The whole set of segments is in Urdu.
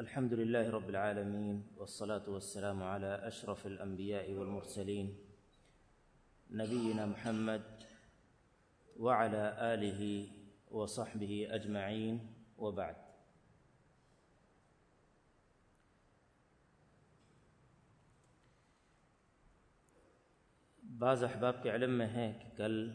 الحمد لله رب العالمين والصلاة والسلام على أشرف الأنبياء والمرسلين نبينا محمد وعلى آله وصحبه أجمعين وبعد. بعض أحباب علم هيك قال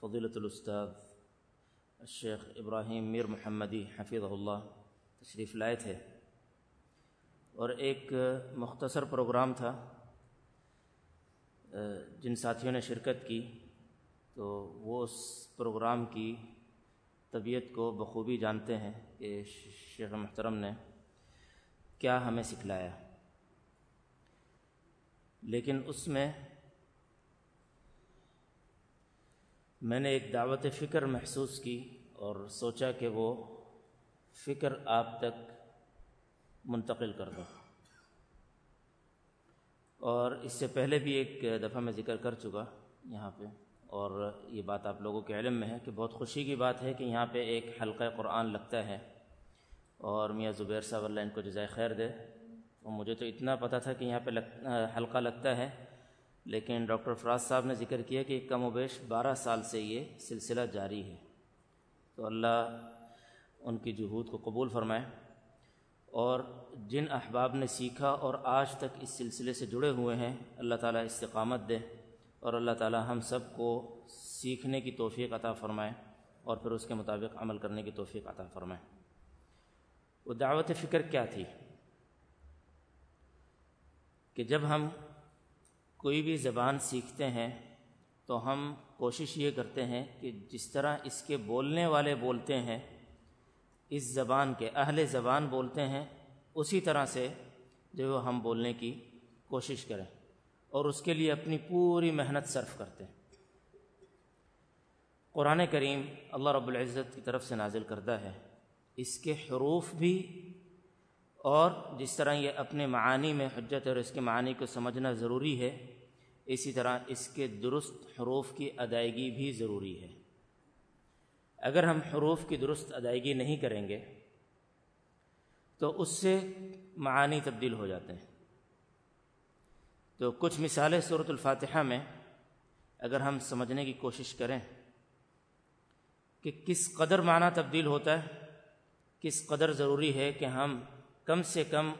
فضيلة الأستاذ الشیخ ابراہیم میر محمدی حفیظ اللہ تشریف لائے تھے اور ایک مختصر پروگرام تھا جن ساتھیوں نے شرکت کی، تو وہ اس پروگرام کی طبیعت کو بخوبی جانتے ہیں کہ شیخ محترم نے کیا ہمیں سکھلایا۔ لیکن اس میں میں نے ایک دعوت فکر محسوس کی اور سوچا کہ وہ فکر آپ تک منتقل کر دوں اور اس سے پہلے بھی ایک دفعہ میں ذکر کر چکا یہاں پہ۔ اور یہ بات آپ لوگوں کے علم میں ہے کہ بہت خوشی کی بات ہے کہ یہاں پہ ایک حلقہ قرآن لگتا ہے۔ اور میاں زبیر صاحب اللہ ان کو جزائے خیر دے۔ اور مجھے تو اتنا پتہ تھا کہ یہاں پہ لگ حلقہ لگتا ہے۔ لیکن ڈاکٹر فراز صاحب نے ذکر کیا کہ کم و بیش بارہ سال سے یہ سلسلہ جاری ہے۔ تو اللہ ان کی جہود کو قبول فرمائے۔ اور جن احباب نے سیکھا اور آج تک اس سلسلے سے جڑے ہوئے ہیں، اللہ تعالیٰ استقامت دے اور اللہ تعالیٰ ہم سب کو سیکھنے کی توفیق عطا فرمائے اور پھر اس کے مطابق عمل کرنے کی توفیق عطا فرمائے۔ وہ دعوت فکر کیا تھی؟ کہ جب ہم کوئی بھی زبان سیکھتے ہیں تو ہم کوشش یہ کرتے ہیں کہ جس طرح اس کے بولنے والے بولتے ہیں، اس زبان کے اہل زبان بولتے ہیں، اسی طرح سے جو ہم بولنے کی کوشش کریں اور اس کے لیے اپنی پوری محنت صرف کرتے ہیں۔ قرآن کریم اللہ رب العزت کی طرف سے نازل کردہ ہے۔ اس کے حروف بھی اور جس طرح یہ اپنے معانی میں حجت اور اس کے معانی کو سمجھنا ضروری ہے اسی طرح اس کے درست حروف کی ادائیگی بھی ضروری ہے۔ اگر ہم حروف کی درست ادائیگی نہیں کریں گے، تو اس سے معانی تبدیل ہو جاتے ہیں۔ تو کچھ مثالیں صورت الفاتحہ میں اگر ہم سمجھنے کی کوشش کریں کہ کس قدر معنی تبدیل ہوتا ہے، کس قدر ضروری ہے کہ ہم کم سے کم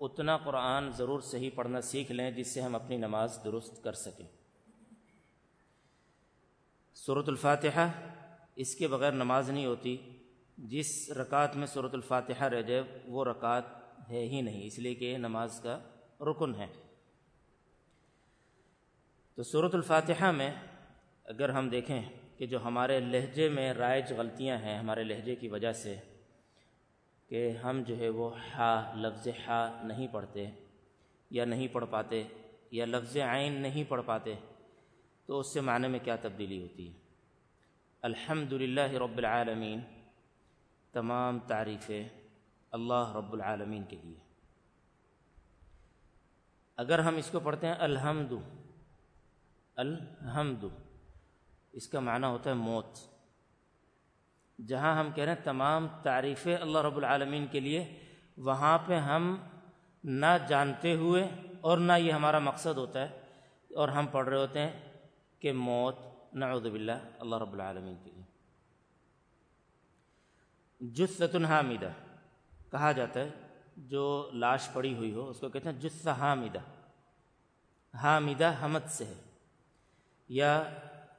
اتنا قرآن ضرور صحیح پڑھنا سیکھ لیں جس سے ہم اپنی نماز درست کر سکیں۔ صورت الفاتحہ اس کے بغیر نماز نہیں ہوتی۔ جس رکعت میں صورت الفاتحہ رہ جائے، وہ رکعت ہے ہی نہیں، اس لیے کہ نماز کا رکن ہے۔ تو صورت الفاتحہ میں اگر ہم دیکھیں کہ جو ہمارے لہجے میں رائج غلطیاں ہیں، ہمارے لہجے کی وجہ سے کہ ہم جو ہے وہ ہا لفظ ہا نہیں پڑھتے یا نہیں پڑھ پاتے یا لفظ عین نہیں پڑھ پاتے، تو اس سے معنی میں کیا تبدیلی ہوتی ہے؟ الحمد للہ رب العالمین، تمام تعریفیں اللہ رب العالمین کے لیے۔ اگر ہم اس کو پڑھتے ہیں الحمد الحمد اس کا معنی ہوتا ہے موت۔ جہاں ہم کہہ رہے ہیں تمام تعریفیں اللہ رب العالمین کے لیے، وہاں پہ ہم نہ جانتے ہوئے اور نہ یہ ہمارا مقصد ہوتا ہے۔ اور ہم پڑھ رہے ہوتے ہیں کہ موت، نعوذ باللہ، اللہ رب العالمین کے لیے۔ جثت حامدہ کہا جاتا ہے، جو لاش پڑی ہوئی ہو، اس کو کہتے ہیں جثہ حامدہ۔ حامدہ حمد سے ہے۔ یا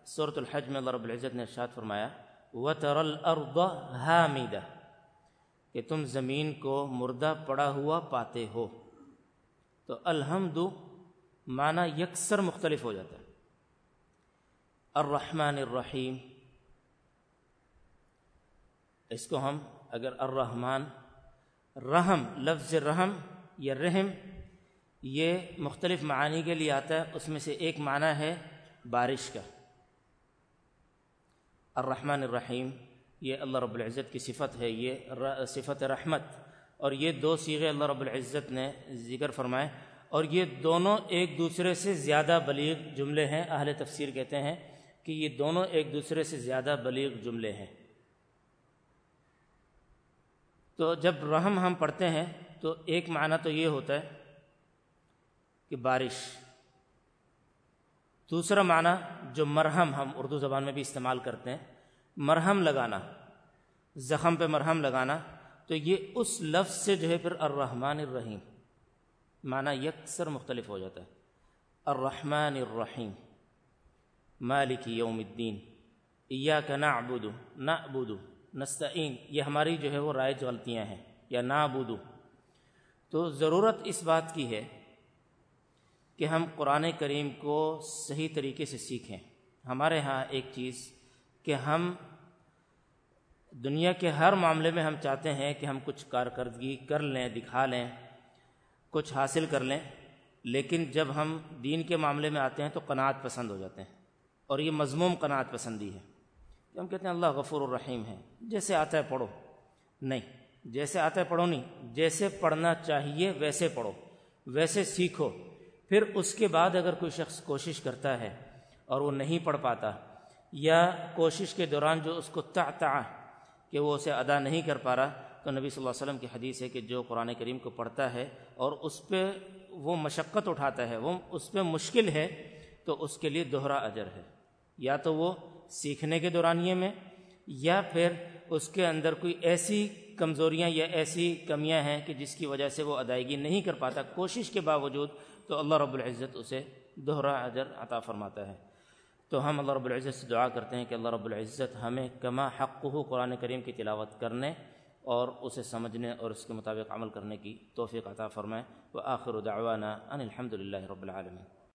صورت الحج میں اللہ رب العزت نے ارشاد فرمایا وطر الارض حامدہ کہ تم زمین کو مردہ پڑا ہوا پاتے ہو۔ تو الحمد معنی یکسر مختلف ہو جاتا ہے۔ الرحمن الرحیم۔ اس کو ہم اگر الرحمن، رحم، لفظ رحم یا رحم، یہ مختلف معانی کے لیے آتا ہے۔ اس میں سے ایک معنی ہے بارش کا۔ الرحمن الرحیم، یہ اللہ رب العزت کی صفت ہے، یہ صفت رحمت۔ اور یہ دو سیغے اللہ رب العزت نے ذکر فرمائے۔ اور یہ دونوں ایک دوسرے سے زیادہ بلیغ جملے ہیں۔ اہل تفسیر کہتے ہیں کہ یہ دونوں ایک دوسرے سے زیادہ بلیغ جملے ہیں۔ تو جب رحم ہم پڑھتے ہیں تو ایک معنی تو یہ ہوتا ہے کہ بارش۔ دوسرا معنی جو مرہم ہم اردو زبان میں بھی استعمال کرتے ہیں، مرہم لگانا، زخم پہ مرہم لگانا، تو یہ اس لفظ سے جو ہے پھر الرحمن الرحیم، معنی یکسر مختلف ہو جاتا ہے۔ الرحمن الرحیم، مالک یوم الدین، ایاک نعبد نعبد، نستعین، یہ ہماری جو ہے وہ رائج غلطیاں ہیں، یا نعبد۔ تو ضرورت اس بات کی ہے کہ ہم قرآن کریم کو صحیح طریقے سے سیکھیں۔ ہمارے ہاں ایک چیز کہ ہم دنیا کے ہر معاملے میں ہم چاہتے ہیں کہ ہم کچھ کارکردگی کر لیں، دکھا لیں، کچھ حاصل کر لیں، لیکن جب ہم دین کے معاملے میں آتے ہیں تو قناعت پسند ہو جاتے ہیں۔ اور یہ مضموم قناعت پسندی ہے۔ کہ ہم کہتے ہیں اللہ غفور الرحیم ہے۔ جیسے آتا ہے پڑھو۔ نہیں، جیسے آتا ہے پڑھو نہیں، جیسے پڑھنا چاہیے ویسے پڑھو، ویسے سیکھو۔ پھر اس کے بعد اگر کوئی شخص کوشش کرتا ہے اور وہ نہیں پڑھ پاتا یا کوشش کے دوران جو اس کو تا کہ وہ اسے ادا نہیں کر پا رہا، تو نبی صلی اللہ علیہ وسلم کی حدیث ہے کہ جو قرآن کریم کو پڑھتا ہے اور اس پہ وہ مشقت اٹھاتا ہے، وہ اس پہ مشکل ہے، تو اس کے لیے دوہرا اجر ہے۔ یا تو وہ سیکھنے کے دورانیے میں یا پھر اس کے اندر کوئی ایسی کمزوریاں یا ایسی کمیاں ہیں کہ جس کی وجہ سے وہ ادائیگی نہیں کر پاتا، کوشش کے باوجود تو اللہ رب العزت اسے دوہرا اجر عطا فرماتا ہے۔ تو ہم اللہ رب العزت سے دعا کرتے ہیں کہ اللہ رب العزت ہمیں کما حق ہو قرآن کریم کی تلاوت کرنے اور اسے سمجھنے اور اس کے مطابق عمل کرنے کی توفیق عطا فرمائے۔ وہ آخر دعوانا ان الحمد للہ رب العالمین۔